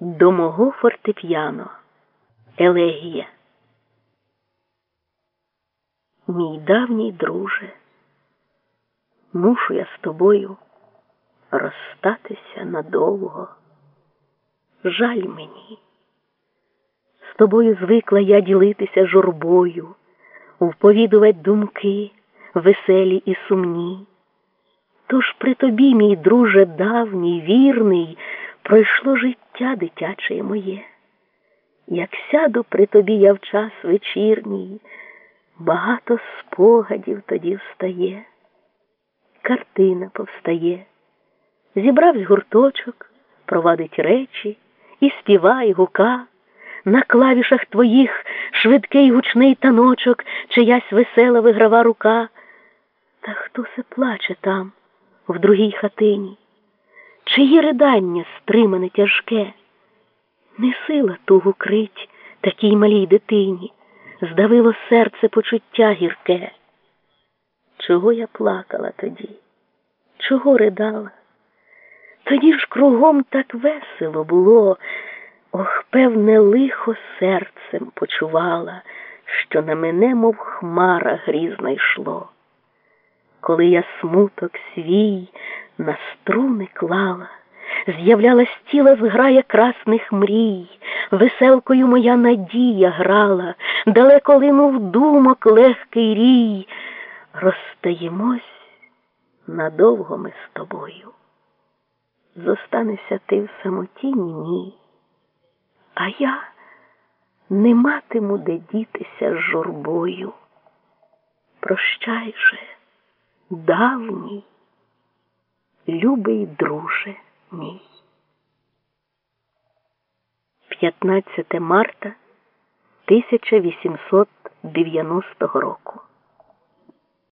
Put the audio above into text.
До мого фортепіано. Елегія. Мій давній друже, мушу я з тобою розстатися надовго. Жаль мені. З тобою звикла я ділитися журбою, вповідувати думки, веселі і сумні. Тож при тобі, мій друже давній, вірний, пройшло життя дитяче моє. Як сяду при тобі я в час вечірній, багато спогадів тоді встає, картина повстає, зібравсь гурточок, провадить речі і співай гука, на клавішах твоїх швидкий гучний таночок, чиясь весела виграва рука. Та хто се плаче там, в другій хатині? Чиї ридання стримане тяжке? Не сила тугу крить такій малій дитині, здавило серце почуття гірке. Чого я плакала тоді? Чого ридала? Тоді ж кругом так весело було, ох, певне, лихо серцем почувала, що на мене, мов хмара грізна йшло. Коли я смуток свій на струни клала, з'являлась тіла зграя красних мрій, веселкою моя надія грала, далеко линув думок легкий рій. Розстаємось надовго ми з тобою. Зостанешся ти в самоті ні, а я не матиму де дітися з журбою. Прощай же, давній, любий друже мій. 15 марта 1890 року